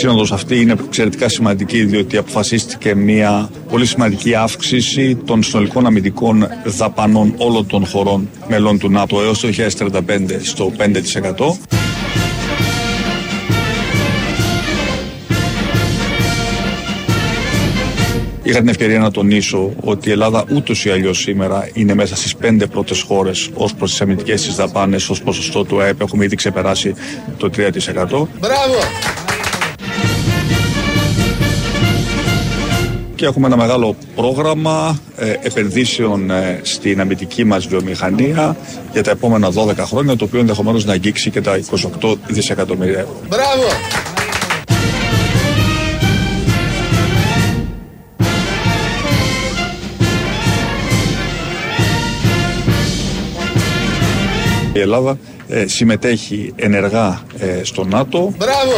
Η σύνοδος αυτή είναι εξαιρετικά σημαντική διότι αποφασίστηκε μια πολύ σημαντική αύξηση των συνολικών αμυντικών δαπανών όλων των χωρών μελών του ΝΑΤΟ έως το 2035 στο 5%. Είχα την ευκαιρία να τονίσω ότι η Ελλάδα ούτως ή αλλιώς σήμερα είναι μέσα στις πέντε πρώτες χώρες ως προς τις αμυντικές της δαπάνες, ως ποσοστό του ΑΕΠ. Έχουμε ήδη ξεπεράσει το 3%. Μπράβο! Και έχουμε ένα μεγάλο πρόγραμμα ε, επενδύσεων ε, στην αμυντική μας βιομηχανία για τα επόμενα 12 χρόνια, το οποίο ενδεχομένως να αγγίξει και τα 28 δισεκατομμύρια ευρώ. Μπράβο! Η Ελλάδα ε, συμμετέχει ενεργά ε, στο ΝΑΤΟ. Μπράβο!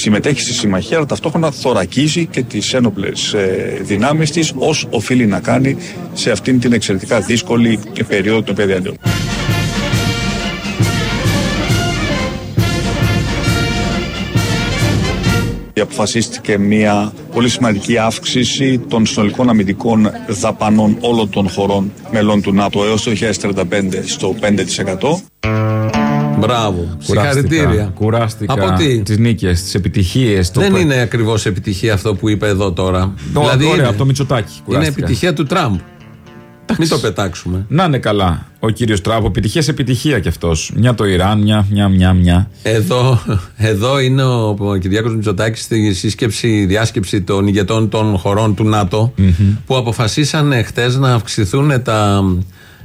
Συμμετέχει στη συμμαχία, αλλά ταυτόχρονα θωρακίζει και τις ένοπλες ε, δυνάμεις της ως οφείλει να κάνει σε αυτήν την εξαιρετικά δύσκολη περίοδο των παιδιών. αποφασίστηκε μια πολύ σημαντική αύξηση των συνολικών αμυντικών δαπανών όλων των χωρών μελών του ΝΑΤΟ έως το 2035 στο 5%. Μπράβο. Συγχαρητήρια. Κουράστηκα. Από τι; Τις νίκες, τις επιτυχίες. Δεν είναι ακριβώς επιτυχία αυτό που είπε εδώ τώρα. δηλαδή ωραία, από το Μητσοτάκι. Είναι επιτυχία του Τραμπ. Μην το πετάξουμε. Να είναι καλά ο κύριος Τράπο. Επιτυχία σε επιτυχία κι αυτός. Μια το Ιράν, μια, μια, μια, μια. Εδώ, εδώ είναι ο, ο Κυριάκος Μητσοτάκης στη σύσκεψη, διάσκεψη των ηγετών των χωρών του ΝΑΤΟ που αποφασίσαν χτες να αυξηθούν τα,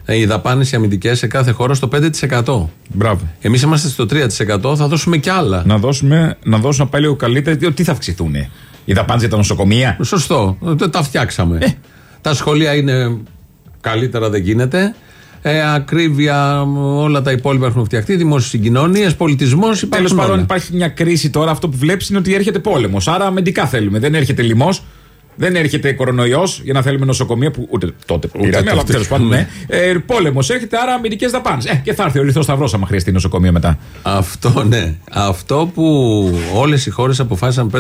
οι δαπάνες οι αμυντικές σε κάθε χώρα στο 5%. Μπράβο. Εμείς είμαστε στο 3%, θα δώσουμε κι άλλα. Να δώσουμε, να δώσουμε να πάει λίγο καλύτερα, τι θα αυξηθούν. Οι δαπάνες για τα νοσοκομεία; Σωστό. Τα φτιάξαμε. Ε. Τα σχολεία είναι καλύτερα δεν γίνεται. Ε, ακρίβεια, όλα τα υπόλοιπα έχουν φτιαχτεί. Δημόσιες συγκοινωνίες, πολιτισμός. Τέλος πάντων, υπάρχει μια κρίση τώρα. Αυτό που βλέπεις είναι ότι έρχεται πόλεμος. Άρα αμυντικά θέλουμε. Δεν έρχεται λοιμός. Δεν έρχεται κορονοϊός για να θέλουμε νοσοκομεία που ούτε τότε πήραμε, αλλά τέλος πάντων ναι. Ε, Πόλεμος έρχεται, άρα αμυντικές δαπάνες. Ε, και θα έρθει ο λιθός σταυρός άμα χρειαστεί νοσοκομεία μετά. Αυτό ναι. Αυτό που όλες οι χώρες αποφάσισαν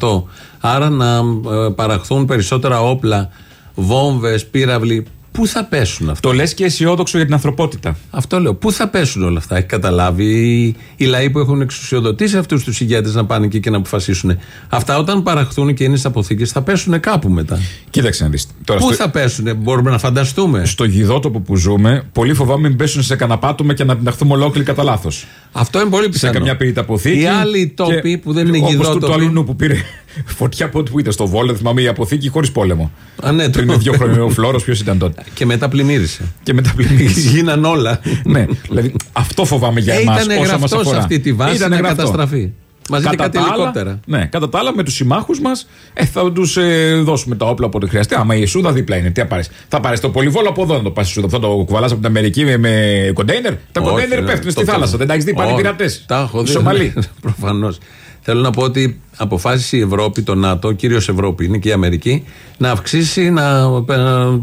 5%. Άρα να ε, παραχθούν περισσότερα όπλα, βόμβες, πύραυλοι Πού θα πέσουν αυτά; Το λες και αισιόδοξο για την ανθρωπότητα. Αυτό λέω. Πού θα πέσουν όλα αυτά; Έχει καταλάβει οι, οι λαοί που έχουν εξουσιοδοτήσει αυτούς τους ηγέτες να πάνε εκεί και να αποφασίσουν. Αυτά όταν παραχθούν και είναι στις αποθήκες θα πέσουν κάπου μετά. Κοίταξε να δεις. Πού στο... θα πέσουν, μπορούμε να φανταστούμε. Στο γιδότοπο που ζούμε, πολύ φοβάμαι μην πέσουν σε καναπάτουμε και να πεταχθούμε ολόκληροι κατά λάθος. Αυτό είναι πολύ πιθανό. Σε καμιά πίτα αποθήκη. Οι άλλοι τόποι που δεν είναι γιδότοποι. Όπως του αλλού που πήρε φωτιά από που ήταν στο Βόλο, θυμάμαι η αποθήκη χωρίς πόλεμο. Α, ναι, Πριν δύο χρόνια ο Φλόρος, ποιος ήταν τότε. Και μετά πλημμύρισε. Και μετά πλημμύρισε. Γίναν όλα. ναι, δηλαδή αυτό φοβάμαι για εμάς. Ήταν γραφτός σε αυτή τη βάση να καταστραφεί. Μαζί κατά και κάτι ελικόπτερα. Ναι, κατά τα άλλα με τους συμμάχους μας ε, θα τους ε, δώσουμε τα όπλα όποτε χρειαστεί. Άμα η Σούδα δίπλα είναι, τι θα πάρεις; Θα πάρεις το πολυβόλο από εδώ να το πα Σούδα. Θα το κουβαλάς από την Αμερική με, με κοντέινερ. Τα κοντέινερ πέφτουν στη θάλασσα. Δεν τα έχεις δει πάλι πειρατές. Τα έχω δει. Σομαλί. Προφανώς. Θέλω να πω ότι αποφάσισε η Ευρώπη, το ΝΑΤΟ, κυρίως Ευρώπη είναι και η Αμερική, να αυξήσει να,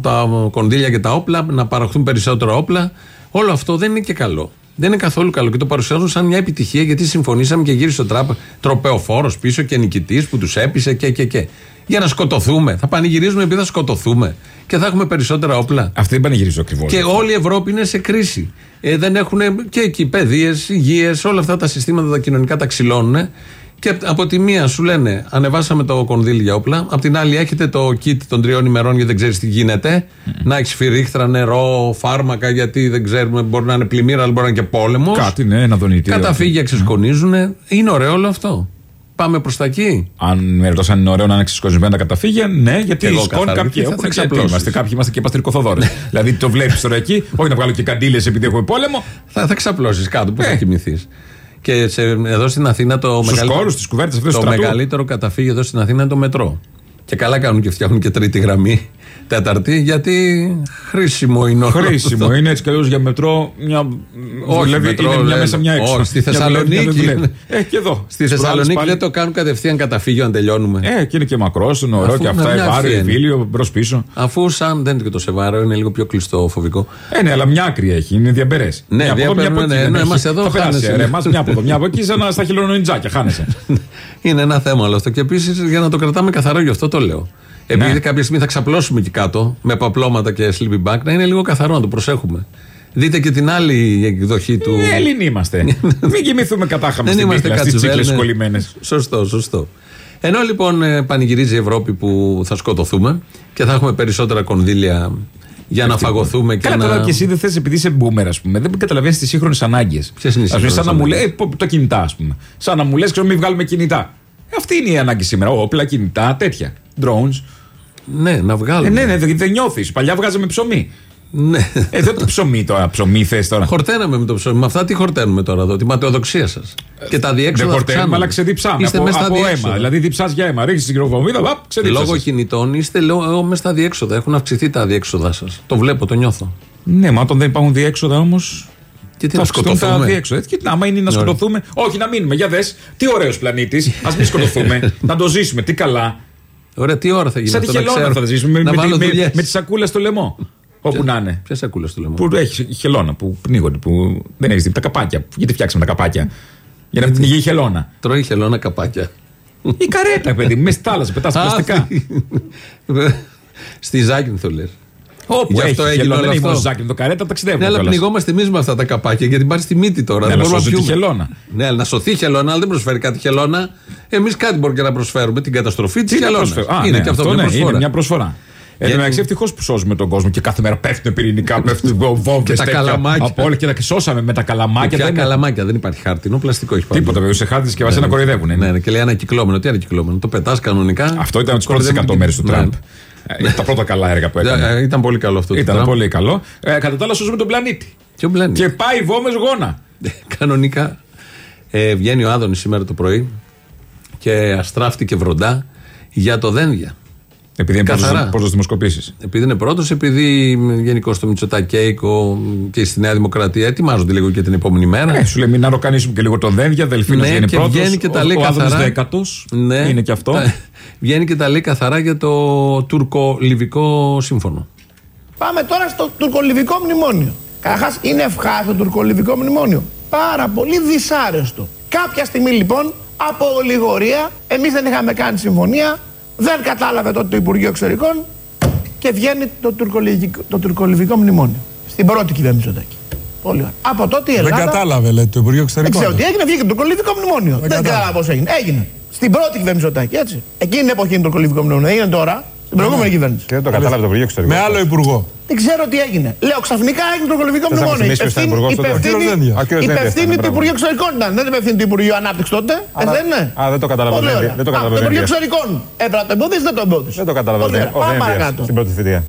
τα κονδύλια και τα όπλα, να παραχθούν περισσότερα όπλα. Όλο αυτό δεν είναι και καλό. Δεν είναι καθόλου καλό και το παρουσιάζουν σαν μια επιτυχία γιατί συμφωνήσαμε και γύρισε ο Τραμπ τροπεοφόρος πίσω και νικητής που τους έπεισε και, και, και. Για να σκοτωθούμε. Θα πανηγυρίζουμε επειδή θα σκοτωθούμε και θα έχουμε περισσότερα όπλα. Αυτή δεν πανηγυρίζω ακριβώς. Και όλη η Ευρώπη είναι σε κρίση. Ε, δεν έχουν και εκεί παιδείες, υγείες, όλα αυτά τα συστήματα τα κοινωνικά τα ξυλώνουν. Και από τη μία σου λένε ανεβάσαμε το κονδύλι για όπλα. Απ' την άλλη έχετε το kit των τριών ημερών γιατί δεν ξέρεις τι γίνεται. Mm. Να έχεις φυρίχτρα, νερό, φάρμακα γιατί δεν ξέρουμε. Μπορεί να είναι πλημμύρα, αλλά μπορεί να είναι και πόλεμος. Κάτι, ναι, ένα δονητήριο. Καταφύγια ξεσκονίζουν. Mm. Είναι ωραίο όλο αυτό. Πάμε προς τα εκεί. Αν με ρωτάς αν είναι ωραίο να είναι ξεσκονισμένα τα καταφύγια, ναι, γιατί οι σκόνοι κάποιοι έχουν εξαρτήσει. Είμαστε, κάποιοι είμαστε και παστρικοθοδόρε. δηλαδή το βλέπεις τώρα εκεί, όχι να βγάλω και καντήλες επειδή έχουμε πόλεμο. Θα, θα ξαπλώσεις κάτω, πώς θα κοιμηθείς. Και σε, εδώ στην Αθήνα το, μεγαλύτερο, το μεγαλύτερο καταφύγιο εδώ στην Αθήνα είναι το μετρό. Και καλά κάνουν και φτιάχνουν και τρίτη γραμμή Τέταρτη, γιατί χρήσιμο είναι ο Χρήσιμο είναι έτσι κι για μετρό. Μια... Όχι, δουλεύει, μετρό, είναι μια λένε. μέσα μια έξω. Όχι, στη Μια δουλεύει, μια δεν Θεσσαλονίκη. δουλεύει. Ε, και εδώ. Στη Στις προάλλες Θεσσαλονίκη πάλι. δεν το κάνουν κατευθείαν καταφύγιο αν τελειώνουμε. Ε, και είναι και μακρός, είναι ωραίο Αφού και αυτά. με μια Ευάριο, ευθεία είναι. εμβίλιο, μπρος πίσω. Αφού σαν δεν είναι και το σεβάρο, είναι λίγο πιο κλειστό φοβικό. Ε, ναι, αλλά μια άκρη έχει, είναι διαμπερές. Ναι, μια από εδώ, μια από διαπέρνουν, εκεί. ναι, δεν ναι, έχει. μας εδώ Θα περάσει, χάνεσαι. ρε, μας μια από εδώ, μια από εκεί, σαν να στα χιλονιτζάκια, χάνεσαι. είναι ένα θέμα όλο αυτό. Και επίσης για να το κρατάμε καθαρό, γι' αυτό το λέω. Επειδή Ναι. κάποια στιγμή θα ξαπλώσουμε εκεί κάτω με παπλώματα και sleeping bag, να είναι λίγο καθαρό, να το προσέχουμε. Δείτε και την άλλη εκδοχή του. Ε, Έλληνοι είμαστε. Μην κοιμηθούμε κατάχαμα Δεν στην είμαστε πίκλα, στις κατσουβέλ, τσίκλες ναι. κολλημένες. Σωστό, σωστό. Ενώ λοιπόν ε, πανηγυρίζει η Ευρώπη που θα σκοτωθούμε και θα έχουμε περισσότερα κονδύλια για να φαγωθούμε και Καλά, να. τώρα και εσύ δεν θες επειδή είσαι boomer, ας πούμε. Δεν καταλαβαίνεις τις σύγχρονες ανάγκες. Ποιες είναι οι σύγχρονες Σαν να μου λέει ανάγκες; ε, το κινητά, ας πούμε. Σαν να μου λες, ξέρω, μην βγάλουμε κινητά. Ε, Αυτή είναι η ανάγκη σήμερα. Όπλα, κινητά, τέτοια. Drones. Ναι, να Ε, βγάλουμε. ναι, ναι, δεν δεν νιώθεις. Παλιά βγάζαμε ψωμί. Ναι. Ε, δεν το ψωμί τώρα. Ψωμί θες τώρα. Χορταίναμε με το ψωμί. Με αυτά τι χορταίνουμε τώρα εδώ, τη ματαιοδοξία σας. Και τα διέξοδα. Δεν χορταίνουμε, αυξάνονται. αλλά ξεδιψάμε. Είστε από, μέσα στα από αίμα. διέξοδα. Δηλαδή διψάς για αίμα. Ρίχνεις την χειροβομβίδα, βαπ, ξεδιψάσες. Λόγω κινητών είστε λόγω μέσα στα διέξοδα. Έχουν αυξηθεί τα διέξοδά σας. Το βλέπω, το νιώθω. Ναι, μα όταν δεν υπάρχουν διέξοδα όμως. Και τι Θα να σκοτωθούμε. Τα σκοτωθούμε. διέξοδα. Και άμα είναι να Ωραία. σκοτωθούμε. Όχι, να μείνουμε. Για δες. Τι ωραίος πλανήτης. Α μην σκοτωθούμε. να το ζήσουμε. Τι καλά. Ωραία, τι ώρα θα γίνει Σαν τη αυτό, να χελώνα ξέρω. θα ζήσουμε. Να Με, βάλω με, με, δουλειές. με τη σακούλα στο λαιμό. Όπου να είναι. Ποια σακούλα στο λαιμό; Που έχει χελώνα, που πνίγονται, που δεν έχεις δει. Τα καπάκια. Γιατί φτιάξαμε τα καπάκια; Για να πνιγεί η χελώνα. Τρώει χελώνα καπάκια. Η καρέτα, παιδί μου, μες στη θάλασσα, πετάς πλαστικά. Στη Ζάκιν το λε. Όπου Γι' έχει αυτό έγινε χελώνα, όλο δεν έχει μόνο αυτό. ζάκι, το καρέτα ταξιδεύουμε. Ναι, αλλά κιόλας. πνιγόμαστε εμείς με αυτά τα καπάκια γιατί πάρει στη μύτη τώρα. Ναι, δεν αλλά μπορούμε να σώζει τη πιούμε. χελώνα. Ναι, αλλά να σωθεί η χελώνα, αλλά δεν προσφέρει κάτι χελώνα. Εμείς κάτι μπορούμε και να προσφέρουμε. Την καταστροφή της Τι να χελώνας. προσφέρω. Α, Είναι ναι, και αυτό, αυτό μια ναι, προσφορά. είναι μια προσφορά. Εν τω Γιατί- μεταξύ, ευτυχώς που σώζουμε τον κόσμο και κάθε μέρα πέφτουν πυρηνικά, πέφτουν βόμβες. Και τα καλαμάκια. Από όλα και τα σώσαμε με τα καλαμάκια. Ποια δεν είναι καλαμάκια, δεν υπάρχει χάρτινο, πλαστικό έχει παντού. Τίποτα βέβαια. Σε χάρτη και βασίλειο να κοροϊδεύουν. Ναι, ναι, και λέει ανακυκλώμενο. Τι ανακυκλώμενο. Το πετάς κανονικά. Αυτό ήταν τις πρώτες Κοροϊδεύουν 100 μέρες του την- Τραμπ. Ναι. Ε, Τα πρώτα καλά έργα που έκανε. Ε, Ήταν πολύ καλό αυτό. το Ήταν Τραμπ. πολύ καλό. Ε, Κατά τα άλλα, σώζουμε τον πλανήτη. Ποιο μπλένει. Και πάει βόμες γόνα. Κανονικά. Ε, βγαίνει ο Άδωνης σήμερα το πρωί και αστράφτηκε βροντά για το Δένδια. Επειδή είναι Καθαρά. πρώτος δημοσκοπήσεις. Επειδή είναι πρώτος, επειδή γενικώ το Μητσοτακέικο και στη Νέα Δημοκρατία ετοιμάζονται λίγο και την επόμενη μέρα. Ε, σου λέει μην αεροκανίσουμε και λίγο τον Δένδια. Δελφίνος Ναι, βγαίνει και πρώτος. βγαίνει και τα λέει ο Άδωνης καθαρά. δέκατος. Ναι. Είναι και αυτό. Τα- Βγαίνει και τα λέει καθαρά για το τουρκο-λιβικό σύμφωνο. Πάμε τώρα στο τουρκολιβικό μνημόνιο. Καταρχάς, είναι ευχάριστο το τουρκολιβικό μνημόνιο. Πάρα πολύ δυσάρεστο. Κάποια στιγμή λοιπόν, από ολιγορία, εμείς δεν είχαμε κάνει συμφωνία, δεν κατάλαβε τότε το Υπουργείο Εξωτερικών και βγαίνει το τουρκολιβικό, το τουρκολιβικό μνημόνιο. Στην πρώτη κυβέρνηση Μητσοτάκη. Πολύ ωραία. Από τότε η Ελλάδα. Δεν κατάλαβε, λέει, το Υπουργείο Δεν Εξωτερικών. ξέρω τι έγινε, βγήκε το τουρκολιβικό μνημόνιο. Δεν, κατάλαβα. κατάλαβα πώς έγινε. Έγινε. Στην πρώτη κυβέρνηση Μητσοτάκη, έτσι. Εκείνη την εποχή είναι το τουρκολιβικό μνημόνιο. Έγινε τώρα, στην προηγούμενη κυβέρνηση. Και δεν το κατάλαβε το Υπουργείο Εξωτερικών. Με άλλο Υπουργό. Δεν ξέρω τι έγινε. Λέω ξαφνικά έγινε το κολυβικό Θες να μνημόνιο. μας θυμίσεις ποιος ήταν Υπευθύνη- υπουργός τότε; υπευθύνη- Ο κύριος Δένδια. Α, ο κύριος Δένδια Υπευθύνη ήταν, του μπράβο. Υπουργείου Εξωτερικών ήταν. Δεν υπευθύνη του Υπουργείου Ανάπτυξη τότε. Ε, δεν είναι. Α, δεν το κατάλαβα ο Πολύ Δένδια. ωραία. Δεν το Α, κατάλαβα ο Το Υπουργείο Δένδια. Εξωτερικών έπρεπε να το εμπόδισε, δεν το εμπόδισε. Δεν το κατάλαβα Πολύ ωραία. ο Πάμε Δένδια παρακάτω. στην πρώτη θητεία.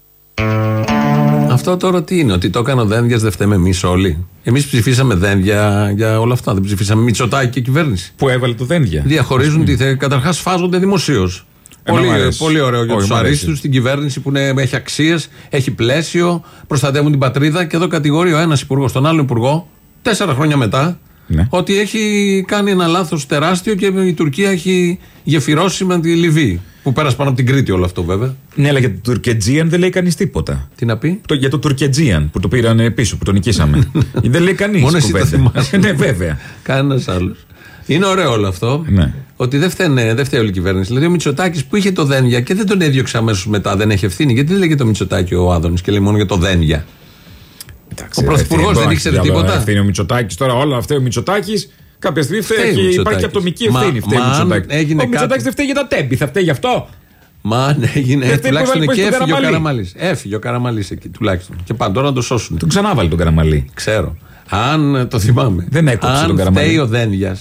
Αυτό τώρα τι είναι, ότι το έκανε ο Δένδιας, δεν φταίμε εμείς όλοι; Εμείς ψηφίσαμε Δένδια για όλα αυτά. Δεν ψηφίσαμε Μητσοτάκη και κυβέρνηση. Που έβαλε το Δένδια. Διαχωρίζουν τη θέση. Καταρχάς φάζονται δημοσίως. Εμένα Πολύ, μ' αρέσει. πολύ ωραίο για Όχι, τους μ' αρέσει. αρίστους, την κυβέρνηση που είναι, έχει αξίες, έχει πλαίσιο, προστατεύουν την πατρίδα και εδώ κατηγορεί ο ένας υπουργός τον άλλο υπουργό, τέσσερα χρόνια μετά, Ναι. ότι έχει κάνει ένα λάθος τεράστιο και η Τουρκία έχει γεφυρώσει με τη Λιβύη. Που πέρασε πάνω από την Κρήτη όλο αυτό βέβαια. Ναι, αλλά για το Τουρκετζίαν δεν λέει κανείς τίποτα. Τι να πει; Το, για το Τουρκετζίαν που το πήραν πίσω, που το νικήσαμε. δεν λέει κανείς. Μόνος εσύ το θυμάσαι. ναι, βέβαια. Κανένας άλλος. Είναι ωραίο όλο αυτό. Ναι. Ότι δεν, φταίνε, δεν φταίει όλη η κυβέρνηση. Δηλαδή ο Μητσοτάκης που είχε το Δένδια και δεν τον έδιωξε αμέσως μετά, δεν έχει ευθύνη. Γιατί δεν λέγεται το Μητσοτάκη ο Άδωνης και λέει μόνο για το Δένδια. Εντάξει, Ο Πρωθυπουργός ευθύνη, δεν μπορεί ήξερε να έχει τίποτα. Ευθύνη ο Μητσοτάκης τώρα, όλα αυτά ο Μητσοτάκης. Κάποια στιγμή φταίει, Φταίει ο και υπάρχει Μητσοτάκης. και ατομική Μα- ευθύνη. Φταίει ο μα αν Μητσοτάκης. έγινε Ο Μητσοτάκης κάτι- δεν φταίει για τα τέμπη, θα φταίει γι' αυτό. Μα αν έγινε. Δεν ε, φταίει τουλάχιστον που έβαλε εκεί πίσω τον έφυγε ο Καραμαλή. Καραμαλής. Έφυγε ο Καραμαλής εκεί τουλάχιστον. Και πάνε τώρα να το σώσουν. Τον ξανάβαλε τον Καραμαλή. Ξέρω. Αν ε, το θυμάμαι. Δεν έκοψε Αν τον Καραμαλή. φταίει ο Δένδια.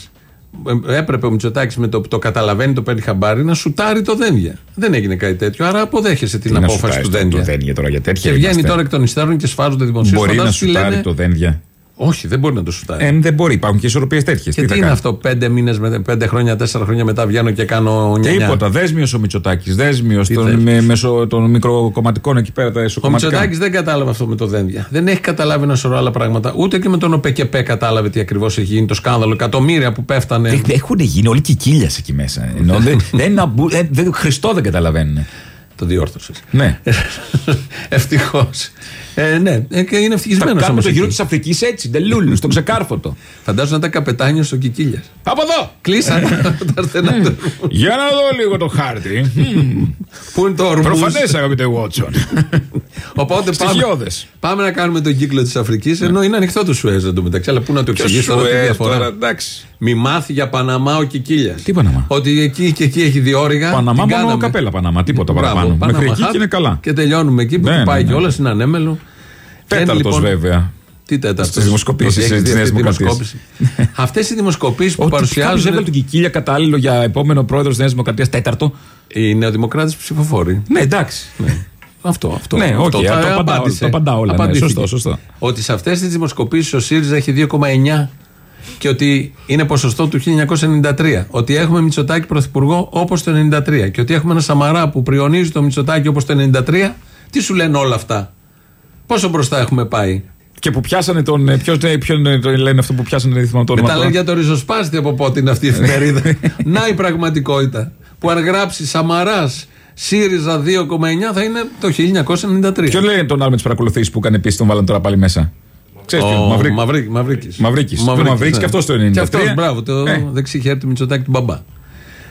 Έπρεπε ο Μητσοτάκης με το που το καταλαβαίνει, το παίρνει χαμπάρι, να σουτάρει το Δένδια. Δεν έγινε κάτι τέτοιο. Άρα αποδέχεσαι την Τι να απόφαση σουτάρει του το- Δένδια. Το Δένδια τώρα για τέτοια. Και βγαίνει είμαστε. τώρα εκ των υστέρων και σφάζονται δημοσίω. Μπορεί να σουτάρει το Δένδια. Όχι, δεν μπορεί να το σουτάρει. Ε, δεν μπορεί, υπάρχουν και ισορροπίες τέτοιες. και τι, είναι αυτό, πέντε μήνες, πέντε χρόνια, τέσσερα χρόνια μετά βγαίνω και κάνω νιανιά; Τίποτα. Δέσμιος ο Μητσοτάκης. Δέσμιος Τι των, θες; με, μεσο, των μικροκομματικών εκεί πέρα τα Ο εσωκομματικά. Μητσοτάκης δεν κατάλαβε αυτό με το δένδια. Δεν έχει καταλάβει ένα σωρό άλλα πράγματα. Ούτε και με τον ΟΠΕΚΕΠΕ κατάλαβε τι ακριβώς έχει γίνει το σκάνδαλο. Εκατομμύρια που πέφτανε. Δεν- Έχουν γίνει όλοι κικίλια εκεί μέσα. Ενώ δεν, δεν, αμπου- ε, δεν- Χριστό δεν καταλαβαίνουν. Το διόρθωσες. Ναι. Ευτυχώς. Ε, ναι, ε, και είναι Θα ευτυχισμένο κάνουμε όμω. το γύρο της Αφρικής έτσι, ντελούλου, στο ξεκάρφωτο. Φαντάζομαι να ήταν καπετάνιο στο Κικίλιας. Από εδώ! Κλείσανε τα στενά. Για να δω λίγο το χάρτη. Μμμ. Πού είναι το ορμuz. Προφανές, αγαπητέ Βότσον. Οπότε πάμε, Στοιχειώδες. πάμε να κάνουμε τον κύκλο της Αφρικής. Ενώ είναι ανοιχτό το Σουέζ εντωμεταξύ. Αλλά πού να το εξηγήσω τώρα τη διαφορά; εντάξει. Μη μάθει για Παναμά ο Κικίλιας. Τι Παναμά; Ότι εκεί και εκεί έχει διόρυγα. Παναμά την μόνο κάναμε. καπέλα Παναμά, τίποτα Μπράβο, παραπάνω. Παναμά Μέχρι εκεί Χατ και είναι καλά. Και τελειώνουμε εκεί που Ναι, του πάει ναι, ναι. κιόλας, είναι ανέμελο. Τέταρτος λοιπόν- βέβαια. Τι τέταρτος; Στις δημοσκοπήσεις της Νέας Δημοκρατίας. Αυτές οι δημοσκοπήσεις που Ότι κάποιος παρουσιάζουν. έβγαλε τον Κικίλια κατάλληλο για επόμενο πρόεδρος της Νέας Δημοκρατίας τέταρτο. Οι νεοδημοκράτες ψηφοφόροι. Ναι, εντάξει. Αυτό, αυτό. Ναι, αυτό οκ, θα το απαντά απάντησε. όλα, το απαντά όλα, ναι, Απαντήθηκε. σωστό, σωστό. Ότι σε αυτές τις δημοσκοπήσεις ο ΣΥΡΙΖΑ έχει 2,9 και ότι είναι ποσοστό του 1993. Ότι έχουμε Μητσοτάκη πρωθυπουργό όπως το 1993. Και ότι έχουμε ένα Σαμαρά που πριονίζει το Μητσοτάκη όπως το 1993. Τι σου λένε όλα αυτά; Πόσο μπροστά έχουμε πάει; Και που πιάσανε τον. Ποιος λένε αυτό που πιάσανε, δεν θυμάμαι το όνομα. Μετά λένε τώρα. για το ριζοσπάστη από πότε είναι αυτή η εφημερίδα. Να η πραγματικότητα. Που αν γράψει Σαμαράς ΣΥΡΙΖΑ 2,9 θα είναι το 1993. Ποιο λέει τον άλλο με τι παρακολουθήσει που έκανε επίση, τον βάλαν τώρα πάλι μέσα; Ξέρεις ποιο, Ο Μαυρίκ. Μαυρί- Μαυρίκης. Μαυρίκης. Το Μαυρίκης και αυτός το 93. Και αυτός, μπράβο, το Ε. δεξί χέρι του Μητσοτάκη του μπαμπά.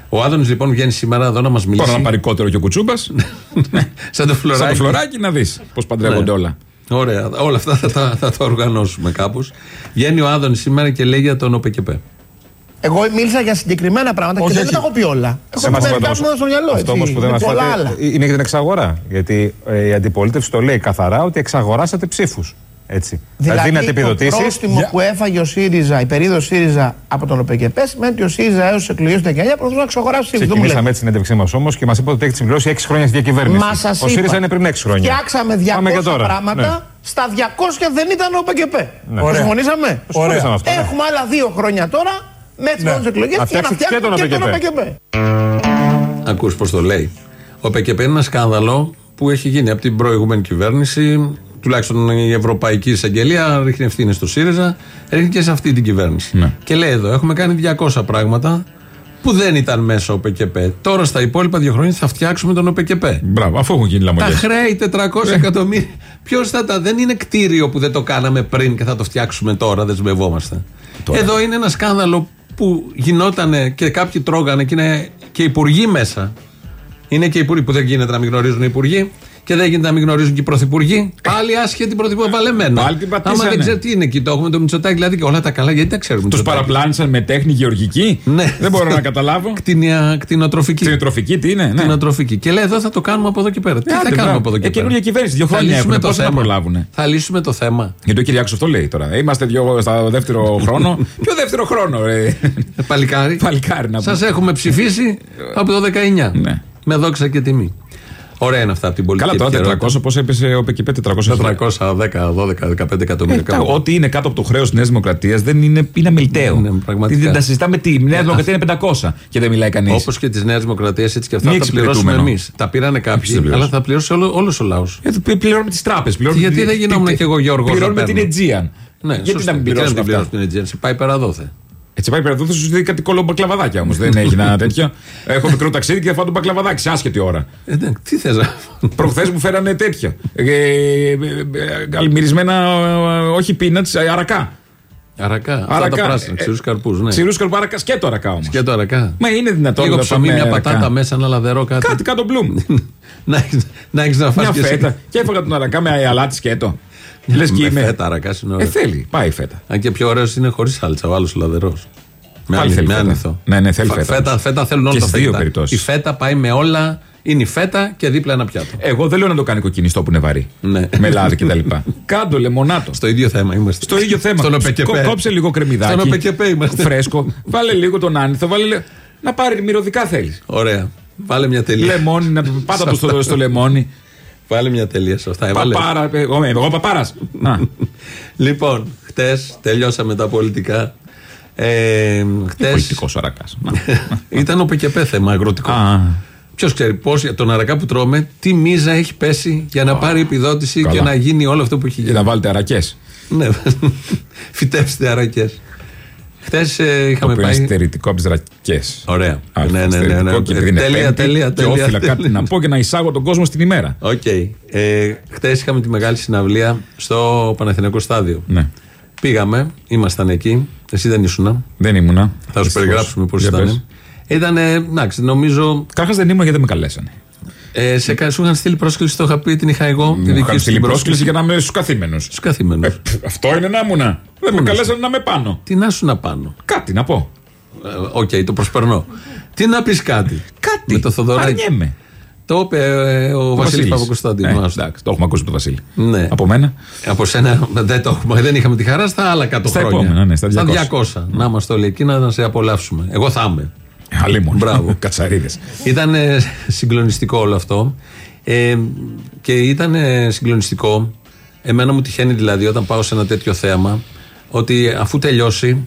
Ο Άδωνης λοιπόν βγαίνει σήμερα εδώ να μας μιλήσει. Τώρα να πάρει κότερο και ο Κουτσούμπας. Σαν το φλωράκι. Σαν το φλωράκι να δεις πώς παντρεύονται Ναι. όλα. Ωραία. Όλα αυτά θα τα, θα τα οργανώσουμε κάπως. Βγαίνει ο Άδωνης σήμερα και λέει για τον ΟΠΕΚΕΠΕ. Εγώ μίλησα για συγκεκριμένα πράγματα Όχι, και δεν όχι. τα έχω πει όλα. Έχω Σε πει μας μερικά είπατε που μου στο μυαλό. Αυτό έτσι. όμως που δεν Είναι μας πολλά άλλα. είναι για την εξαγορά. Γιατί ε, η αντιπολίτευση το λέει καθαρά ότι εξαγοράσατε ψήφους. Έτσι. Δηλαδή, δίνατε το επιδοτήσεις. πρόστιμο που έφαγε ο ΣΥΡΙΖΑ, η περίοδο ΣΥΡΙΖΑ από τον ΟΠΕΚΕΠΕ, σημαίνει ότι ο ΣΥΡΙΖΑ έως τις εκλογές του 19 προσπαθούσε να εξαγοράσει ψήφου. Δεν μου Ξεκινήσαμε λέτε. έτσι την έντευξή μας όμως και μας είπατε ότι έχετε συμπληρώσει 6 χρόνια στη διακυβέρνηση. Μα σας Ο είπα. ΣΥΡΙΖΑ είναι πριν 6 χρόνια. Φτιάξαμε 200 Πάμε και τώρα. πράγματα. Ναι. Στα 200 δεν ήταν ο ΟΠΕΚΕΠΕ. Ναι. Το Ωραία. συμφωνήσαμε. Συμφωνήσαμε αυτό, ναι. Έχουμε άλλα δύο χρόνια τώρα με τις Ναι. ναι. εκλογές Να για να φτιάξετε και τον φτιάξουμε και τον ΟΠΕΚΕΠΕ. ΟΠΕΚΕΠΕ. Ακούς πως το λέει. Ο ΠΚΠ είναι ένα σκάνδαλο που έχει γίνει από την προηγούμενη κυβέρνηση. Τουλάχιστον η Ευρωπαϊκή Εισαγγελία ρίχνει ευθύνη στο ΣΥΡΙΖΑ, ρίχνει και σε αυτή την κυβέρνηση. Ναι. Και λέει εδώ: Έχουμε κάνει 200 πράγματα που δεν ήταν μέσα ο ΠΚΠ. Τώρα στα υπόλοιπα δύο χρόνια θα φτιάξουμε τον ΟΠΚΠ. Μπράβο, αφού έχουν γίνει Τα λαμογέ. χρέη 400 Ναι. εκατομμύρια. Ποιος θα τα. Δεν είναι κτίριο που δεν το κάναμε πριν και θα το φτιάξουμε τώρα, δεσμευόμαστε. Εδώ είναι ένα σκάνδαλο που γινόταν και κάποιοι τρώγανε και είναι και υπουργοί μέσα. Είναι και υπουργοί που δεν γίνεται να μην γνωρίζουν οι υπουργοί και δεν γίνεται να μην γνωρίζουν και οι πρωθυπουργοί. Πάλι άσχετη πρωθυπουργοί, βαλεμένα. Πάλι την Άμα πατήσανε. δεν ξέρει τι είναι εκεί, το έχουμε το Μητσοτάκι δηλαδή και όλα τα καλά, γιατί τα ξέρουμε. Τους Μητσοτάκη. παραπλάνησαν με τέχνη γεωργική; Ναι. Δεν μπορώ να καταλάβω. Κτηνια- κτηνοτροφική. Κτηνοτροφική τι είναι. Ναι. Κτηνοτροφική. Και λέει εδώ θα το κάνουμε από εδώ και πέρα. Τι Ε, θα άντε, κάνουμε μπράβο. από εδώ και Ε, πέρα; καινούργια κυβέρνηση, δύο Θα χρόνια λύσουμε έχουν, το πώς να θέμα. προλάβουνε; Θα λύσουμε το θέμα. Γιατί ο Κυριάκος αυτό λέει τώρα. Ε, Είμαστε δυο στο δεύτερο χρόνο. Ποιο δεύτερο χρόνο, ρε. Ε, Παλικάρι. Παλικάρι να πούμε. Σας έχουμε ψηφίσει από το 19. Ναι. Με δόξα και τιμή. Ωραία είναι αυτά από την πολιτική Καλά, τώρα επικαιρότητα. 400, πώς έπεσε ο ΠΚΠ 400. 410, 12, 15 εκατομμύρια. Ε, τα- κάπου. Ό,τι είναι κάτω από το χρέος της Νέας Δημοκρατίας δεν είναι, είναι αμεληταίο. Ναι, πραγματικά. Δεν τα συζητάμε τι. Η Νέα Δημοκρατία είναι 500 και δεν μιλάει κανείς. Όπως και της Νέας Δημοκρατίας, έτσι και αυτά Μη θα τα πληρώσουμε εξυπηρετούμενο. εμείς. Τα πήρανε κάποιοι, εξυπηρετούμενο. αλλά θα πληρώσει όλο ο λαός. Ε, πληρώνουμε τις τράπεζες. Γιατί δεν γινόμουν κι εγώ Γιώργος, Πληρώνουμε να την παίρνω. Aegean. Ναι, Γιατί σωστά. να μην Γιατί πληρώσουμε την αυτά; πληρώσουμε την Aegean. Πάει πέρα δόθε. Έτσι πάει πέρα εδώ, θα σου δει κάτι κολομπακλαβαδάκια όμως. δεν έχει ένα τέτοιο. Έχω μικρό ταξίδι και θα φάω τον μπακλαβαδάκι σε άσχετη ώρα. Ε, ναι, τι θες να. Προχθές μου φέρανε τέτοια. Ε, ε, ε, ε, Αλμυρισμένα, ε, όχι peanuts, ε, αρακά. Αρακά. Αυτά Αρακά. τα πράσινα, Ε, ξηρούς καρπούς. Ναι. Ξηρούς καρπάρακα και το αρακά όμως. Και το αρακά. Μα είναι δυνατόν Λίγο να ψωμί, φάμε μια αρακά. πατάτα μέσα, ένα λαδερό κάτι. Κάτι κάτω μπλουμ. να έχεις- να έχεις να φας Μια και εσύ. φέτα. Και έφαγα τον αρακά με αλάτι σκέτο. Λες και Με είμαι. φέτα, αρακά είναι Ε, ωραίο. θέλει, πάει η φέτα. Αν και πιο ωραίος είναι χωρίς σάλτσα, ο άλλος λαδερός. Με, Πάλι άνηθο, θέλει με φέτα. άνηθο. Ναι, ναι, θέλει Φα- φέτα. Φέτα, φέτα θέλουν όλα Και τα στις δύο φέτα. περιπτώσεις. Η φέτα πάει με όλα. Είναι η φέτα και δίπλα ένα πιάτο. Εγώ δεν λέω να το κάνει κοκκινιστό που είναι βαρύ. Ναι. Με λάδι κτλ. Κάντο λεμονάτο. Στο ίδιο θέμα είμαστε. Στο ίδιο θέμα. Στον ΟΠΕΚΕΠΕ. Κο- Κόψε λίγο κρεμμυδάκι. Στον ΟΠΕΚΕΠΕ είμαστε. Φρέσκο. Βάλε λίγο τον άνηθο. Βάλε... λι- Να πάρει μυρωδικά θέλεις. Ωραία. Βάλε μια τελεία. Λεμόνι, να το πάτα το στο, στο λεμόνι. Βάλε μια τελεία σε αυτά. Έβαλε. Παπάρα, ε, εγώ, εγώ παπάρας. Να. Λοιπόν, χτες τελειώσαμε τα πολιτικά. Ε, χτες Πολιτικό ορακα. ήταν ο ΠΚΠ θέμα αγροτικό. Ποιος ξέρει πώς για τον αρακά που τρώμε, τι μίζα έχει πέσει για να πάρει επιδότηση καλά. και να γίνει όλο αυτό που έχει Για γίνει. να βάλετε αρακές. Ναι, φυτέψτε αρακές. Χθες είχαμε Το οποίο είναι πάει. στερητικό από τις ρακές. Ωραία. Ναι, ναι, ναι, ναι. Και επειδή είναι Τέλεια, πέμπτη, τέλεια, Και τέλεια, όφιλα τέλεια. κάτι να πω και να εισάγω τον κόσμο στην ημέρα. Οκ. Ε, Χθες είχαμε τη μεγάλη συναυλία στο Παναθηναϊκό Στάδιο. Ναι. Πήγαμε, ήμασταν εκεί. Εσύ δεν ήσουν. Δεν ήμουνα. Θα σου Δυστυχώς. περιγράψουμε πώς Για ήταν. πες. Ήταν, εντάξει, νομίζω. Καταρχάς δεν ήμουν γιατί δεν με καλέσανε. Ε, σε, κα- σου είχαν στείλει πρόσκληση, το είχα πει, την είχα εγώ. τη Μου δική είχαν σου στείλει την πρόσκληση για να είμαι στους καθήμενους. Στους καθήμενους. Αυτό είναι να ήμουνα. Δεν με καλέσανε να είμαι πάνω. Τι να σου να πάνω. Κάτι να πω. Ε, Οκ, το προσπερνώ. Τι να πεις κάτι; Κάτι. Με το Θοδωράκη. Αρνιέμαι. Το είπε ε, ο Βασίλης Βασίλης. Παπακοσταντίνου. Ε, άστο. εντάξει, το έχουμε ακούσει από τον Βασίλη. Ναι. Από μένα. Από σένα δεν το έχουμε. Δεν είχαμε τη χαρά στα άλλα 100 Στα χρόνια. επόμενα, ναι, στα 200. Να είμαστε όλοι εκεί να σε απολαύσουμε. Εγώ θα είμαι. Αλίμονο. Μπράβο. Κατσαρίδες. Ήταν ε, συγκλονιστικό όλο αυτό. Ε, και ήταν ε, συγκλονιστικό. Εμένα μου τυχαίνει δηλαδή όταν πάω σε ένα τέτοιο θέαμα ότι αφού τελειώσει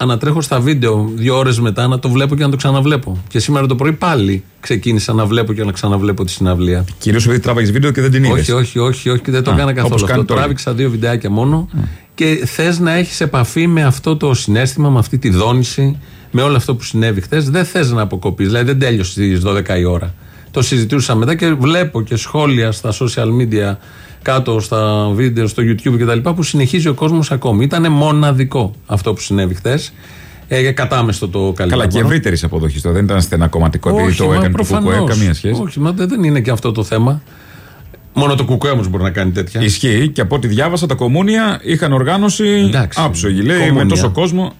ανατρέχω στα βίντεο δύο ώρες μετά να το βλέπω και να το ξαναβλέπω. Και σήμερα το πρωί πάλι ξεκίνησα να βλέπω και να ξαναβλέπω τη συναυλία. Κυρίως επειδή τράβαγε βίντεο και δεν την είδες. Όχι, όχι, όχι, όχι, δεν το Α, έκανα όπως καθόλου κάνει αυτό. τώρα. Τράβηξα δύο βιντεάκια μόνο και θες να έχεις επαφή με αυτό το συνέστημα, με αυτή τη δόνηση, με όλο αυτό που συνέβη χθες. Δεν θες να αποκοπείς. Δηλαδή δεν τέλειωσε στις 12 η ώρα. Το συζητούσα μετά και βλέπω και σχόλια στα social media κάτω στα βίντεο, στο YouTube κτλ. που συνεχίζει ο κόσμος ακόμη. Ήταν μοναδικό αυτό που συνέβη χθες. Ε, κατάμεστο το καλύτερο. Καλά, και ευρύτερης αποδοχής τώρα. Δεν ήταν στενά κομματικό επειδή Όχι, το μα έκανε το προφανώς. κουκουέ, καμία σχέση. Όχι, μα δεν δεν είναι και αυτό το θέμα. Μόνο το κουκουέ όμως μπορεί να κάνει τέτοια. Ισχύει και από ό,τι διάβασα, τα κομμούνια είχαν οργάνωση Εντάξει. άψογη. Λέει με Κομμούνια. τόσο κόσμο.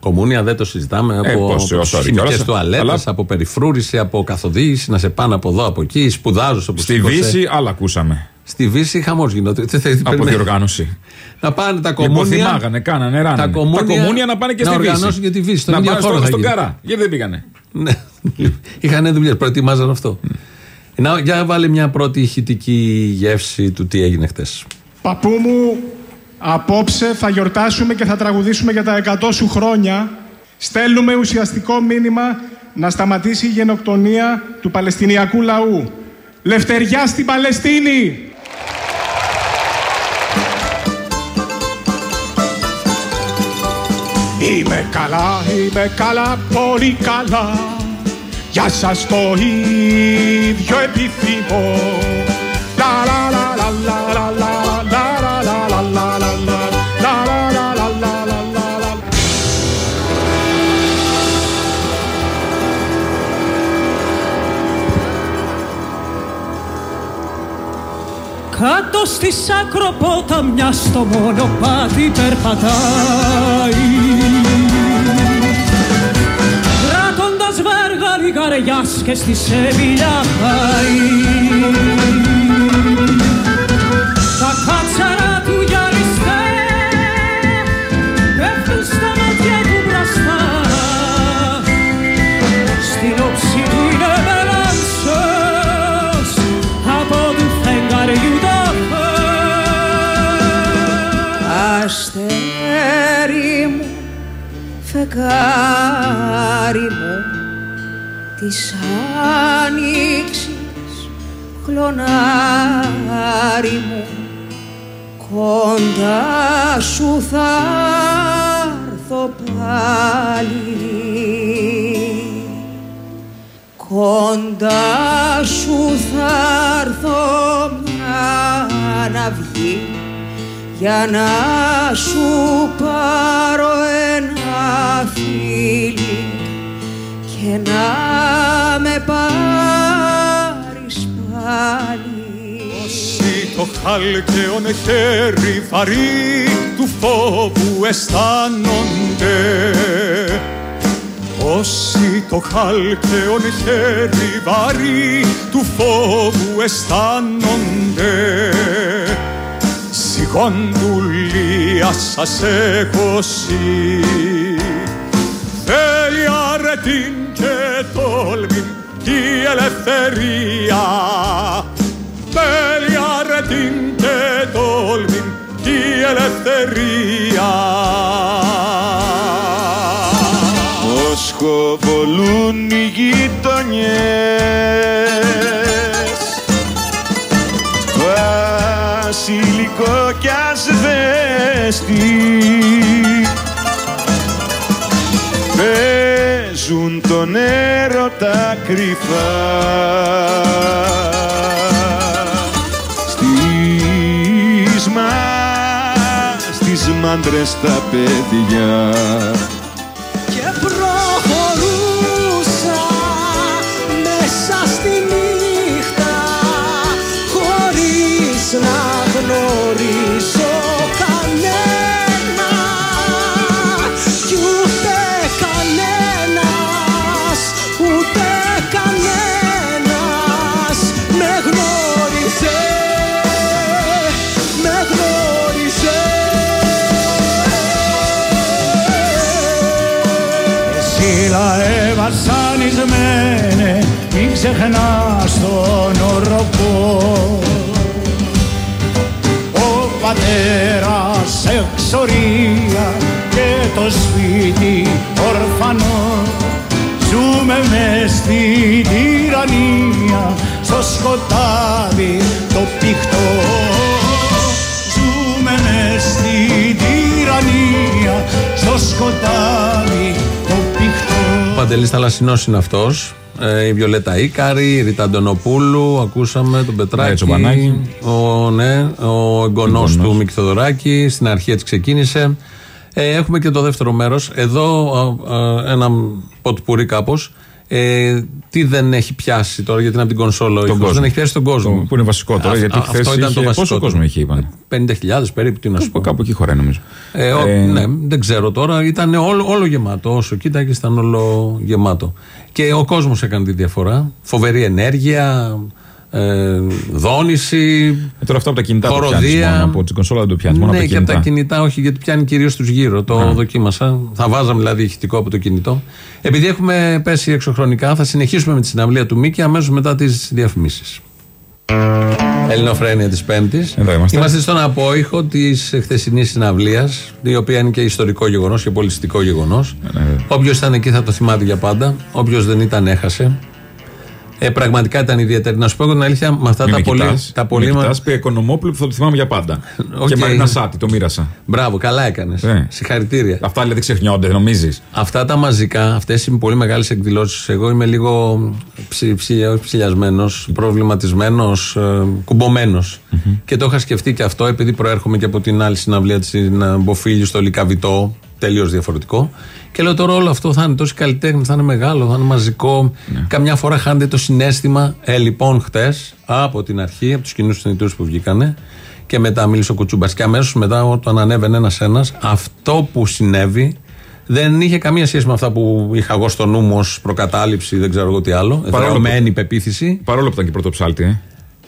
Κομμούνια δεν το συζητάμε Ε, από, πώς, από sorry χημικές κιόλας, τουαλέτες, αλλά- από περιφρούρηση, από καθοδήγηση, να σε πάνε από εδώ, από εκεί, σπουδάζω όπως Στη σήκωσε. Βύση, άλλα ακούσαμε. Στη Βύση χαμός γινόταν. Τι θέλεις, Από περιμένεις; διοργάνωση. Να πάνε τα κομμούνια. Υποθυμάγανε, κάνανε, ράνανε. Τα κομμούνια, να πάνε και να στη Βύση. οργανώσουν και τη Βύση. Στον Να ίδιο πάνε χώρο στο, θα στον γίνει. Καρά. Γιατί δεν πήγανε; Ναι. Είχαν δουλειές, προετοιμάζαν αυτό. Να, για βάλε μια πρώτη ηχητική γεύση του τι έγινε χτες. Παππού μου, απόψε θα γιορτάσουμε και θα τραγουδήσουμε για τα 100 σου χρόνια. Στέλνουμε ουσιαστικό μήνυμα να σταματήσει η γενοκτονία του Παλαιστινιακού λαού. Λευτεριά στην Παλαιστίνη! Είμαι καλά, είμαι καλά, πολύ καλά. Για σας το ίδιο επιθυμώ. La la la la la la Κάτω στη Ακροπόταμια στο μονοπάτι περπατάει. Κράτοντας βέργα λιγαριάς και στη σεβιλιά πάει φεγγάρι μου της άνοιξης κλονάρι μου. Κοντά σου θα έρθω πάλι. Κοντά σου θα έρθω μια να βγει για να σου πάρω ένα φίλι και να με πάρεις πάλι. Όσοι το χάλκεον χέρι βαρύ του φόβου αισθάνονται Όσοι το χάλκεον χέρι βαρύ του φόβου αισθάνονται γοντουλία σας έχω σύ. Θέλει αρετήν και τόλμη κι ελευθερία. Θέλει αρετήν και τόλμη κι ελευθερία. Ως πολλούν οι γειτονιές Βασιλικό κι ασβέστη Παίζουν τον έρωτα κρυφά. Στις μας, στις μάντρες τα παιδιά μην ξεχνάς τον οροπό. Ο πατέρας σε εξορία και το σπίτι ορφανό. Ζούμε μες στην τυραννία, στο σκοτάδι το πηχτό. Ζούμε μες στην τυραννία, στο σκοτάδι το πηχτό. Ο Παντελής Θαλασσινός είναι αυτό. η Βιολέτα Ήκαρη, η Ρίτα Αντωνοπούλου, ακούσαμε τον Πετράκη. Ναι, Τσομπανάκη. Ο, ναι, ο εγγονός Εγγονός. του Μίκη Θοδωράκη. Στην αρχή έτσι ξεκίνησε. Ε, έχουμε και το δεύτερο μέρος. Εδώ α, α, ένα ποτπουρί κάπως. Ε, τι δεν έχει πιάσει τώρα, γιατί είναι από την κονσόλα ο ήχος, κόσμο. Δεν έχει πιάσει τον κόσμο. Το- που είναι βασικό τώρα, Α, γιατί α, χθες αυτό ήταν το είχε- βασικό. πόσο κόσμο είχε, είπαν; 50.000 περίπου, τι να σου πω. Κάπου εκεί χωράει νομίζω. Ε, ο- Ε, ναι, δεν ξέρω τώρα. Ήταν όλο, όλο γεμάτο. Όσο κοίταγες, ήταν όλο γεμάτο. Και ο κόσμος έκανε τη διαφορά. Φοβερή ενέργεια, ε, δόνηση. Ε, τώρα αυτά από τα κινητά το χοροδία. πιάνεις μόνο, από την κονσόλα δεν το πιάνεις, μόνο ναι, από τα και από τα κινητά. κινητά, όχι, γιατί πιάνει κυρίως τους γύρω. Το Α. δοκίμασα. Θα βάζαμε δηλαδή ηχητικό από το κινητό. Επειδή έχουμε πέσει εξωχρονικά, θα συνεχίσουμε με τη συναυλία του Μίκη αμέσως μετά τις διαφημίσεις. Ελληνοφρένεια της Πέμπτης. Εδώ είμαστε. στον απόηχο της χθεσινής συναυλίας, η οποία είναι και ιστορικό γεγονός και πολιτιστικό γεγονός. ναι. Όποιος ήταν εκεί θα το θυμάται για πάντα. Όποιος δεν ήταν, έχασε. Ε, πραγματικά ήταν ιδιαίτερη. Να σου πω την αλήθεια, με αυτά Μην τα με πολύ. κοιτάς. Τα Με πολύ μα- κοιτάς, πει Οικονομόπουλο που θα το θυμάμαι για πάντα. Οκ. Και Μαρίνα Σάτι, το μοίρασα. Μπράβο, καλά έκανες. Ε. Συγχαρητήρια. Αυτά δηλαδή ξεχνιόνται, νομίζεις. Αυτά τα μαζικά, αυτές οι πολύ μεγάλες εκδηλώσεις, εγώ είμαι λίγο ψι, ψι, όχι ψηλιασμένος, προβληματισμένος, ε, κουμπωμένος. Και το είχα σκεφτεί και αυτό, επειδή προέρχομαι και από την άλλη συναυλία της Μποφίλη στο Λικαβιτό, τελείως διαφορετικό. Και λέω τώρα όλο αυτό θα είναι τόσο καλλιτέχνη, θα είναι μεγάλο, θα είναι μαζικό. Καμιά φορά χάνεται το συνέστημα. Ε, λοιπόν, χτες από την αρχή, από τους κοινούς συνειδητούς που βγήκανε, και μετά μίλησε ο Κουτσούμπας. Και αμέσως μετά, όταν ανέβαινε ένα-ένα, αυτό που συνέβη δεν είχε καμία σχέση με αυτά που είχα εγώ στο νου μου ως προκατάληψη, δεν ξέρω εγώ τι άλλο. Παρόλο Εδρεωμένη πεποίθηση. Παρόλο που ήταν και πρωτοψάλτη, ε.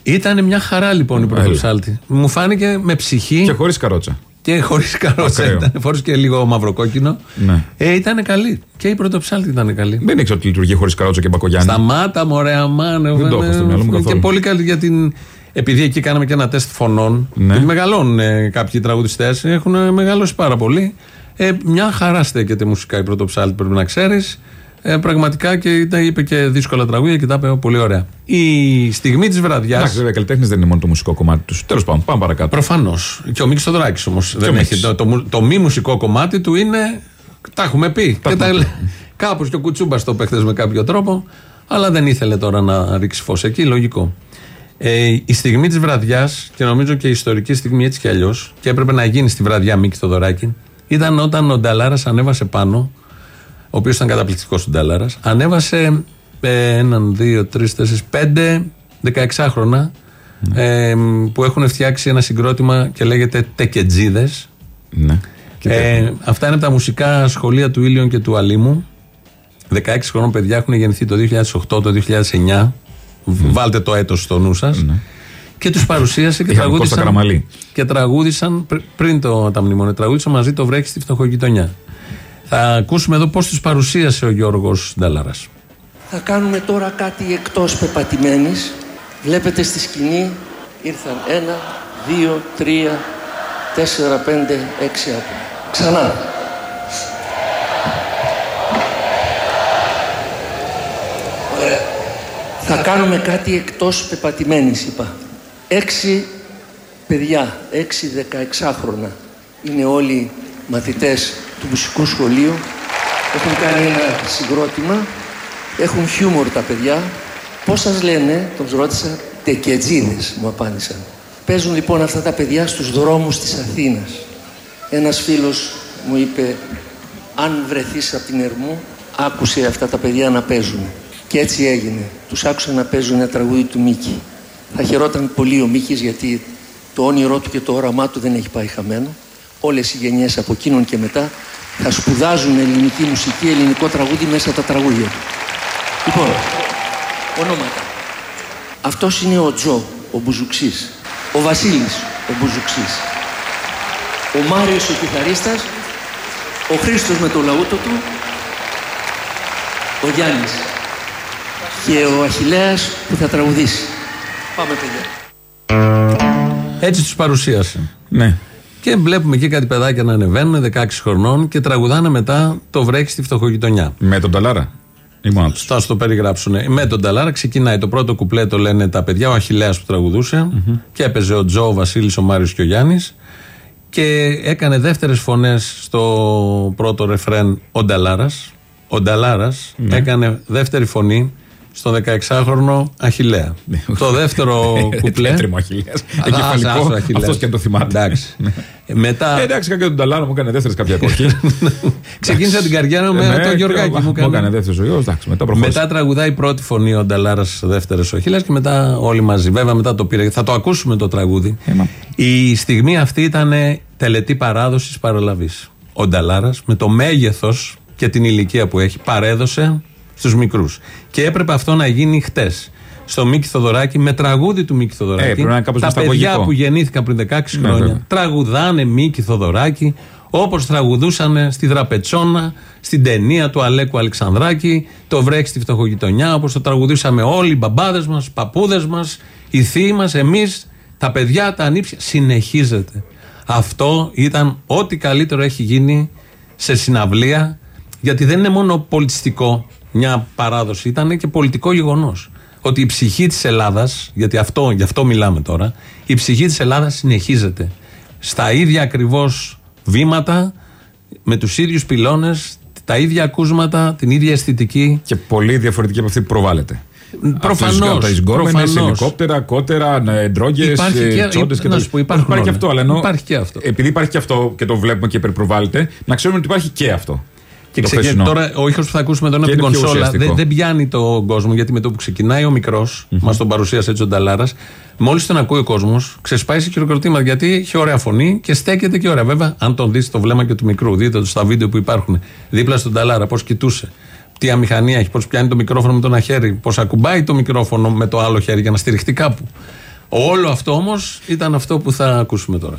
Ήταν μια χαρά λοιπόν η πρωτοψάλτη. Μου φάνηκε με ψυχή Και χωρίς καρότσα. Και χωρίς καρότσα. Ακραίο. Ήταν φορές και λίγο μαυροκόκκινο. Ναι. Ε, ήταν καλή. Και η πρωτοψάλτη ήταν καλή. Δεν ήξερα ότι λειτουργεί χωρίς καρότσα και μπακογιάννη. Σταμάτα, μωρέ, αμάνε. Δεν το έχω στο μυαλό μου Και καθόλου. πολύ καλή για την. Επειδή εκεί κάναμε και ένα τεστ φωνών. Ναι. Γιατί μεγαλώνουν ε, κάποιοι τραγουδιστές, έχουν ε, μεγαλώσει πάρα πολύ. Ε, μια χαρά στέκεται μουσικά η πρωτοψάλτη, πρέπει να ξέρεις. Ε, πραγματικά και τα είπε και δύσκολα τραγούδια και τα είπε πολύ ωραία. Η στιγμή της βραδιά. Εντάξει, βέβαια, καλλιτέχνες δεν είναι μόνο το μουσικό κομμάτι τους. Τέλος πάντων, πάμε παρακάτω. Προφανώς. Και ο Μίκη Θοδωράκη όμως. Δεν ο έχει. Μίκης. Το, το, μου- το μη μουσικό κομμάτι του είναι. Τα έχουμε πει. Τα και τα, έχουμε κάπως και ο Κουτσούμπας το παίχτε με κάποιο τρόπο. Αλλά δεν ήθελε τώρα να ρίξει φως εκεί. Λογικό. Ε, η στιγμή της βραδιάς, και νομίζω και η ιστορική στιγμή έτσι κι αλλιώς, και έπρεπε να γίνει στη βραδιά Μίκη Θοδωράκη, ήταν όταν ο Νταλάρας ανέβασε πάνω, ο οποίος ήταν καταπληκτικός ο Νταλάρα, ανέβασε ε, έναν, δύο, τρεις, τέσσερις, πέντε 16χρονα ε, που έχουν φτιάξει ένα συγκρότημα και λέγεται Τεκετζίδες. Ναι. Ε, αυτά είναι από τα μουσικά σχολεία του Ήλιον και του Αλήμου. 16 χρόνων παιδιά έχουν γεννηθεί το 2008, το 2009. Βάλτε το έτος στο νου σας. Και τους παρουσίασε και Είχαμε Κώστα τραγούδισαν, Καραμαλή. και τραγούδισαν πρι- πριν το, τα μνημόνια. Τραγούδισαν μαζί το βρέχει στη φτωχογειτονιά. Θα ακούσουμε εδώ πώς τις παρουσίασε ο Γιώργος Νταλάρας. Θα κάνουμε τώρα κάτι εκτός πεπατημένης. Βλέπετε στη σκηνή ήρθαν ένα, δύο, τρία, τέσσερα, πέντε, έξι άτομα. Ξανά. Θα κάνουμε κάτι εκτός πεπατημένης, είπα. Έξι παιδιά, έξι δεκαεξάχρονα. Είναι όλοι μαθητές του μουσικού σχολείου. Έχουν κάνει ένα συγκρότημα, έχουν χιούμορ τα παιδιά. Πώς σας λένε, τον ρώτησα, τεκετζίδες μου απάντησαν. Παίζουν λοιπόν αυτά τα παιδιά στους δρόμους της Αθήνας. Ένας φίλος μου είπε, αν βρεθείς από την Ερμού, άκουσε αυτά τα παιδιά να παίζουν. Και έτσι έγινε. Τους άκουσα να παίζουν ένα τραγούδι του Μίκη. Θα χαιρόταν πολύ ο Μίκης γιατί το όνειρό του και το όραμά του δεν έχει πάει χαμένο. Όλες οι γενιές από εκείνον και μετά θα σπουδάζουν ελληνική μουσική, ελληνικό τραγούδι μέσα από τα τραγούδια του. Λοιπόν, ονόματα. Αυτός είναι ο Τζο, ο Μπουζουξής. Ο Βασίλης, ο Μπουζουξής. Ο Μάριος, ο κιθαρίστας. Ο Χρήστος με το λαούτο του. Ο Γιάννης. Και ο Αχιλέας που θα τραγουδήσει. Πάμε παιδιά. Έτσι τους παρουσίασε. Ναι. Και βλέπουμε εκεί κάτι παιδάκια να ανεβαίνουν 16 χρονών και τραγουδάνε μετά το βρέχει στη φτωχογειτονιά. Με τον Ταλάρα. Ή μόνος τους; Θα σου το περιγράψουν. Με τον Ταλάρα ξεκινάει το πρώτο κουπλέ, το λένε τα παιδιά, ο Αχηλέας που τραγουδουσε και έπαιζε ο Τζο, ο Βασίλης, ο Μάριος και ο Γιάννης. Και έκανε δεύτερες φωνές στο πρώτο ρεφρέν ο Νταλάρας. Ο Νταλάρας Ναι. έκανε δεύτερη φωνή στο 16χρονο Αχηλέα. το δεύτερο κουπλέ. Έτριμο Αχιλέας. Α, άσε, Εγκεφαλικό. άσε ο Αχιλλέας. Αυτός και αν το θυμάται. Εντάξει. μετά Ε, εντάξει, και τον Ταλάρα μου έκανε δεύτερες κάποια εποχή. ξεκίνησα την καριέρα με Ναι, το Γιωργάκη. και Μου Μου έκανε έκανε. δεύτερο ζωή. Εντάξει, μετά προχώρησε. Μετά τραγουδάει πρώτη φωνή ο Νταλάρας δεύτερο ο Χίλας και μετά όλοι μαζί. Βέβαια μετά το πήρε. Θα το ακούσουμε το τραγούδι. Έμα. Η στιγμή αυτή ήταν τελετή παράδοσης παραλαβής. Ο Νταλάρας με το μέγεθος και την ηλικία που έχει παρέδωσε στους μικρούς. Και έπρεπε αυτό να γίνει χτες. Στο Μίκη Θοδωράκη, με τραγούδι του Μίκη Θοδωράκη. Ε, πρέπει να είναι κάπως τα μυσταγωγικό. παιδιά που γεννήθηκαν πριν 16 Ναι, χρόνια βέβαια. τραγουδάνε Μίκη Θοδωράκη όπως τραγουδούσαν στη Δραπετσόνα, στην ταινία του Αλέκου Αλεξανδράκη, το βρέχει στη φτωχογειτονιά, όπως το τραγουδούσαμε όλοι οι μπαμπάδες μας, παππούδες μας, οι θείοι μας, εμείς, τα παιδιά, τα ανήψια. Συνεχίζεται. Αυτό ήταν ό,τι καλύτερο έχει γίνει σε συναυλία, γιατί δεν είναι μόνο πολιτιστικό μια παράδοση, ήταν και πολιτικό γεγονός. Ότι η ψυχή της Ελλάδας, γιατί αυτό, γι' αυτό μιλάμε τώρα, η ψυχή της Ελλάδας συνεχίζεται. Στα ίδια ακριβώς βήματα, με τους ίδιους πυλώνες, τα ίδια ακούσματα, την ίδια αισθητική. Και πολύ διαφορετική από αυτή που προβάλλεται. Προφανώς, Από τις εισγκόμενες, προφανώς. ελικόπτερα, κότερα, ντρόγγε, Υπάρχει και- τσόντες να σου πω, υπάρχουν υπάρχει και όλα. αυτό. Αλλά ενώ, Υπάρχει και αυτό. Επειδή υπάρχει και αυτό και το βλέπουμε και υπερπροβάλλεται, να ξέρουμε ότι υπάρχει και αυτό. Και το ξεκι- χθεσινό. τώρα ο ήχος που θα ακούσουμε εδώ είναι Και από την είναι πιο κονσόλα. ουσιαστικό. Δεν, δεν πιάνει τον κόσμο γιατί με το που ξεκινάει ο μικρός, μας τον παρουσίασε έτσι ο Νταλάρας, μόλις τον ακούει ο κόσμος, ξεσπάει σε χειροκροτήματα γιατί έχει ωραία φωνή και στέκεται και ωραία. Βέβαια, αν τον δεις το βλέμμα και του μικρού, δείτε το στα βίντεο που υπάρχουν δίπλα στον Νταλάρα, πώς κοιτούσε. Τι αμηχανία έχει, πώς πιάνει το μικρόφωνο με το ένα χέρι, πώς ακουμπάει το μικρόφωνο με το άλλο χέρι για να στηριχτεί κάπου. Όλο αυτό όμως ήταν αυτό που θα ακούσουμε τώρα.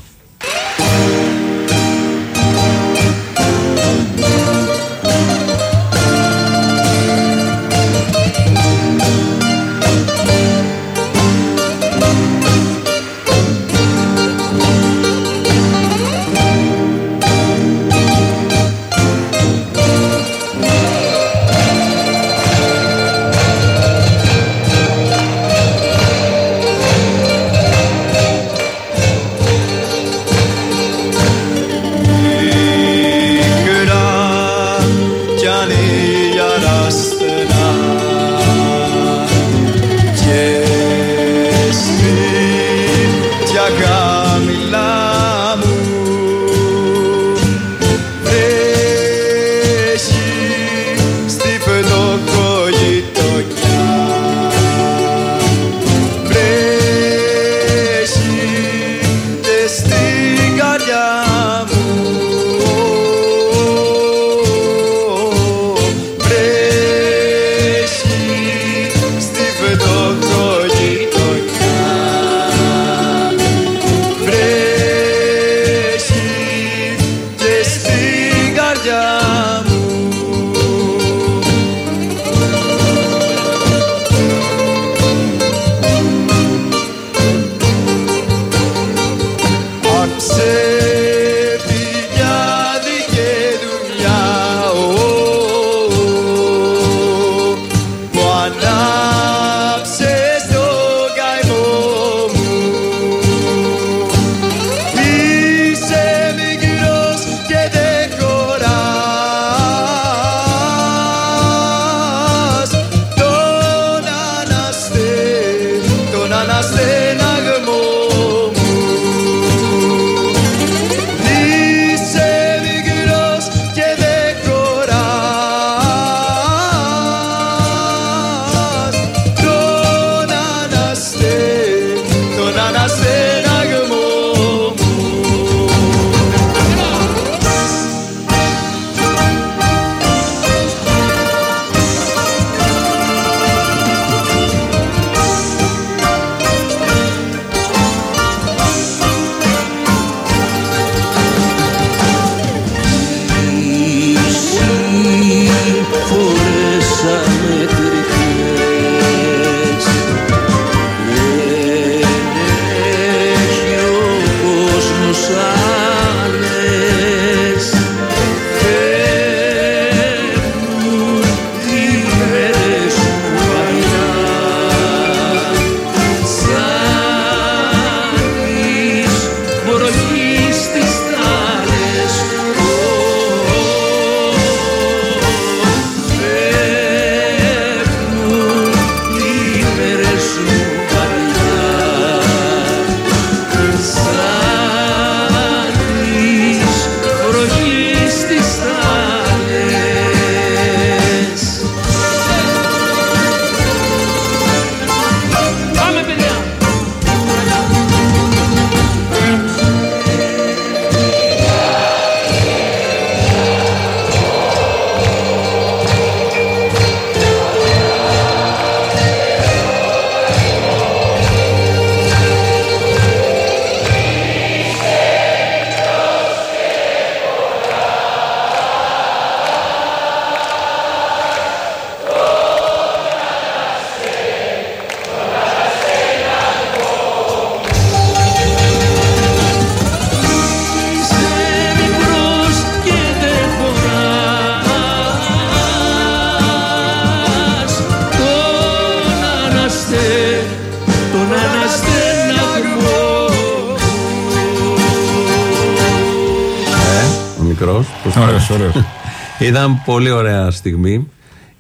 Ήταν πολύ ωραία στιγμή.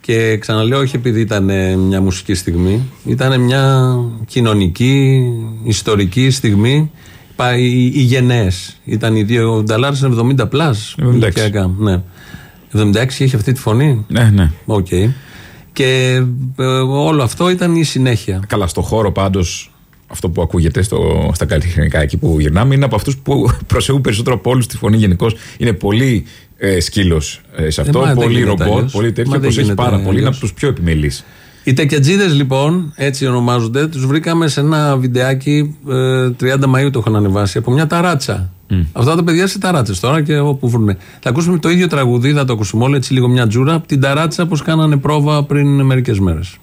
Και ξαναλέω, όχι επειδή ήταν ε, μια μουσική στιγμή, ήταν μια κοινωνική, ιστορική στιγμή. Πα- Οι, οι γενναίες. Ήταν οι δύο Νταλάρα 70 plus. 76. ηλικιακά, Ναι. 76 είχε αυτή τη φωνή; Ναι, ναι. Οκ. Και ε, όλο αυτό ήταν η συνέχεια. Καλά, στο χώρο πάντως, αυτό που ακούγεται στο, στα καλλιτεχνικά εκεί που γυρνάμε είναι από αυτούς που προσέχουν περισσότερο από όλους τη φωνή γενικώς. Είναι πολύ ε, σκύλος σε αυτό, μα δεν πολύ γίνεται ρομπότ, αλλιώς. πολύ τέτοιο. Μα δεν Προσέχεις γίνεται πάρα πολύ, είναι αλλιώς. από τους πιο επιμελείς. Οι τεκετζίδες λοιπόν, έτσι ονομάζονται, τους βρήκαμε σε ένα βιντεάκι ε, 30 Μαου το είχαν ανεβάσει από μια ταράτσα. Αυτά τα παιδιά σε ταράτσες τώρα και όπου βρουνε. Θα ακούσουμε το ίδιο τραγουδί, θα το ακούσουμε όλο έτσι λίγο μια τζούρα από την ταράτσα που κάνανε πρόβα πριν μερικές μέρες.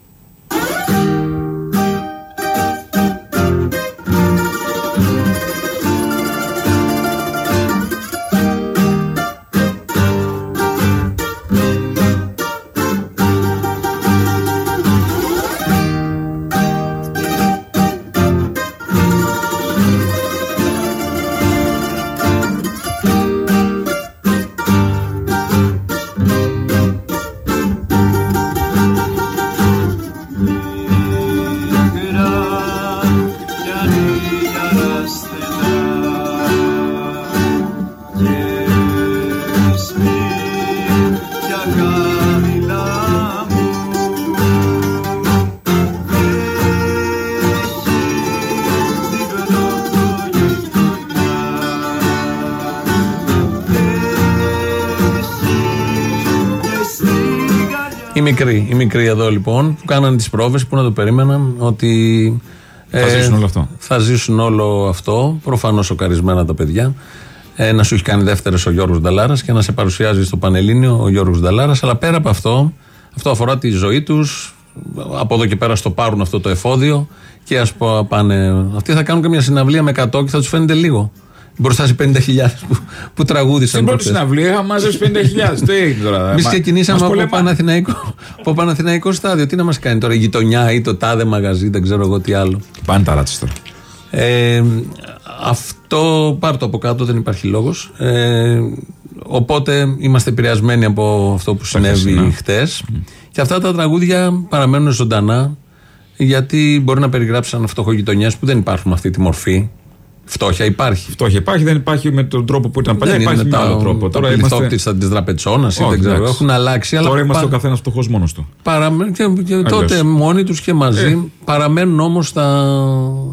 Μικροί, οι μικροί εδώ λοιπόν που κάνανε τις πρόβες που να το περίμεναν ότι. Θα ζήσουν όλο αυτό. Θα ζήσουν όλο αυτό. Προφανώς σοκαρισμένα τα παιδιά. Ε, να σου έχει κάνει δεύτερε ο Γιώργος Νταλάρας και να σε παρουσιάζει στο Πανελλήνιο ο Γιώργος Νταλάρας. Αλλά πέρα από αυτό, αυτό αφορά τη ζωή τους. Από εδώ και πέρα στο πάρουν αυτό το εφόδιο και ας πάνε. Αυτοί θα κάνουν και μια συναυλία με 100 και θα τους φαίνεται λίγο. Μπροστά σε 50.000 που, που τραγούδισαν. Στην πρώτη προχθές. συναυλία είχα μαζέψει 50.000. Τι έγινε τώρα. Εμείς Μα- ξεκινήσαμε μας από πολεμά. Παναθηναϊκό, από Παναθηναϊκό στάδιο. Τι να μας κάνει τώρα, η γειτονιά ή το τάδε μαγαζί, δεν ξέρω εγώ τι άλλο. Πάνε τα ράτσε τώρα. Ε, αυτό πάρ το από κάτω, δεν υπάρχει λόγος. Ε, οπότε είμαστε επηρεασμένοι από αυτό που συνέβη ναι. χτες. Και αυτά τα τραγούδια παραμένουν ζωντανά. Γιατί μπορεί να περιγράψει σαν φτωχογειτονιές που δεν υπάρχουν με αυτή τη μορφή. Φτώχεια υπάρχει. Φτώχεια υπάρχει, δεν υπάρχει με τον τρόπο που ήταν παλιά, δεν υπάρχει είναι με τα, άλλο τρόπο. Τα Τώρα είμαστε, πληθόκτητα της Δραπετσόνα ή Όχι, δεν ξέρω. εντάξει. Έχουν αλλάξει. αλλά τώρα είμαστε πα- ο καθένας φτωχός μόνος του. Παραμένουν και, και τότε μόνοι τους και μαζί. Ε. Παραμένουν όμως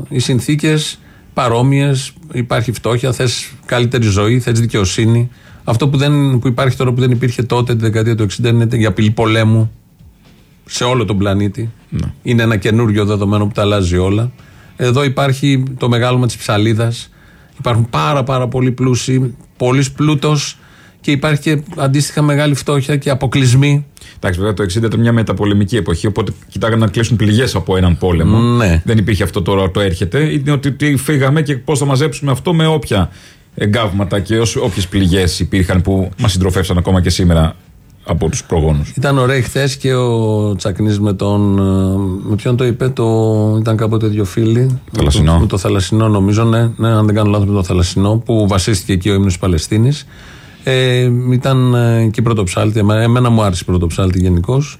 οι συνθήκες παρόμοιες. Υπάρχει φτώχεια, θες καλύτερη ζωή, θες δικαιοσύνη. Αυτό που, δεν, που υπάρχει τώρα που δεν υπήρχε τότε τη δεκαετία του 60 είναι η απειλή πολέμου σε όλο τον πλανήτη. Ναι. Είναι ένα καινούριο δεδομένο που τα αλλάζει όλα. Εδώ υπάρχει το μεγάλωμα της ψαλίδας. Υπάρχουν πάρα πάρα πολλοί πλούσιοι, πολλής πλούτος και υπάρχει και αντίστοιχα μεγάλη φτώχεια και αποκλεισμοί. Εντάξει, βέβαια το 60 ήταν μια μεταπολεμική εποχή, οπότε κοιτάγανε να κλείσουν πληγές από έναν πόλεμο. Ναι. Δεν υπήρχε αυτό τώρα το έρχεται. Είναι ότι τι φύγαμε και πώς θα μαζέψουμε αυτό με όποια εγκάβματα και όποιες πληγές υπήρχαν που μας συντροφεύσαν ακόμα και σήμερα από τους προγόνους. Ήταν ωραίο χθες και ο Τσακνής με τον. ε, Με ποιον το είπε, το, ήταν κάποτε δύο φίλοι. Θαλασσινό. Με το, με το Θαλασσινό, νομίζω, ναι, ναι, αν δεν κάνω λάθος, με το Θαλασσινό, που βασίστηκε εκεί ο ύμνος της Παλαιστίνης. Ε, ήταν ε, εκεί πρωτοψάλτη. Εμένα, εμένα μου άρεσε η πρωτοψάλτη γενικώς.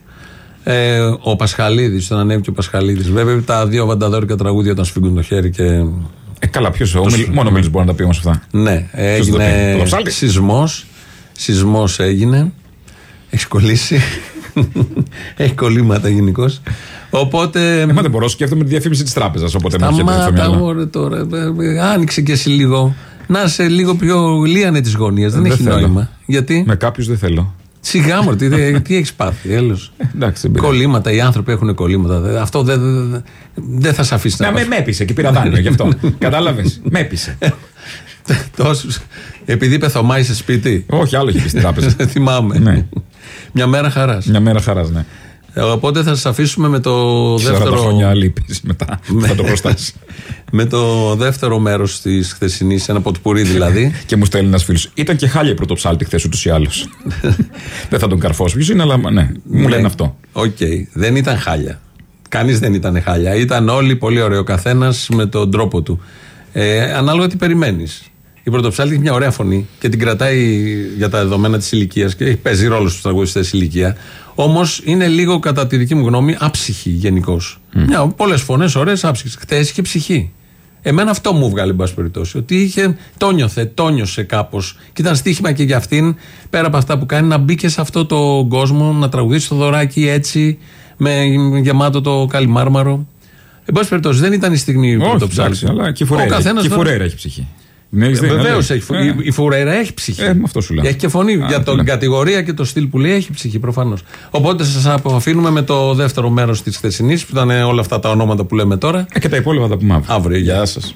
Ε, ο Πασχαλίδης, όταν ανέβηκε ο Πασχαλίδης. Βέβαια τα δύο βανταδόρικα τραγούδια όταν σφίγγουν το χέρι και. Ε, καλά, ποιος. Μόνο ο Μίλης μπορεί να τα πει όμως αυτά. Ναι, Ποιος δεν τα πει, έγινε Πρωτοψάλτη; σεισμός. Σεισμός έγινε. Έχει κολλήσει. Έχει κολλήματα γενικώς. Οπότε. Ε, μα δεν μπορώ, σκέφτομαι τη διαφήμιση της τράπεζας. Οπότε με έρχεται στο Σταμάτα, μυαλό. μωρέ τώρα. Ε, ε, Άνοιξε και εσύ λίγο. Να είσαι λίγο πιο λίανε τι γωνίε. Δεν Δεν έχει θέλω. νόημα. Γιατί; Με κάποιους δεν θέλω. Σιγά μου, τι, δε- τι έχεις πάθει, έλος. Εντάξει, δεν πειράζει. Κολλήματα, οι άνθρωποι έχουν κολλήματα. Δε- Αυτό δεν δεν- δεν θα σε αφήσει Ναι, να με, πας. με έπεισε και πήρα δάνειο γι' αυτό. Κατάλαβες; Με έπεισε. Τόσους. Επειδή είπε Θωμάη σε σπίτι. Όχι, άλλο έχει πει στην τράπεζα. Θυμάμαι. Ναι. Μια μέρα χαράς. Μια μέρα χαράς, ναι. Οπότε θα σας αφήσουμε με το 40 δεύτερο. χρόνια λύπης μετά. Θα το προστάσεις. με το δεύτερο μέρος της χθεσινής, ένα ποτπουρί δηλαδή. Και μου στέλνει ένας φίλος. Ήταν και χάλια η Πρωτοψάλτη χθες ούτως ή άλλως. δεν θα τον καρφώσω. Ποιος είναι, αλλά ναι, μου λένε Ναι. αυτό. Οκ. Δεν ήταν χάλια. Κανείς δεν ήταν χάλια. Ήταν όλοι πολύ ωραίο καθένας με τον τρόπο του. Ε, ανάλογα τι περιμένεις. Η Πρωτοψάλτη έχει μια ωραία φωνή και την κρατάει για τα δεδομένα της ηλικίας και έχει παίζει ρόλο στους τραγουδιστές ηλικία. Όμως είναι λίγο, κατά τη δική μου γνώμη, άψυχη γενικώς. Mm. Πολλές φωνές ωραίες, άψυχες. Χθες είχε ψυχή. Εμένα αυτό μου βγάλε, εν πάση περιπτώσει. Ότι είχε, το νιώθε, το νιώσε κάπως. Και ήταν στοίχημα και για αυτήν, πέρα από αυτά που κάνει, να μπει και σε αυτόν τον κόσμο, να τραγουδήσει το δωράκι έτσι, με γεμάτο το καλυμάρμαρο. Εν πάση περιπτώσει, δεν ήταν η στιγμή που Όχι, το ψάχνει. εντάξει, αλλά και η Φουρέρα, καθένας και η τώρα- Φουρέρα έχει ψυχή. Ναι, έχεις δει, Βεβαίως ναι, έχει. ναι. η- Η Φουρέρα έχει ψυχή. Ε, αυτό σου λέω. Έχει και φωνή. Α, για την ναι. κατηγορία και το στυλ που λέει έχει ψυχή προφανώς. Οπότε σας αφήνουμε με το δεύτερο μέρος της χθεσινής που ήταν όλα αυτά τα ονόματα που λέμε τώρα. Ε, και τα υπόλοιπα θα πούμε αύριο. Αύριο, γεια. Γεια σας.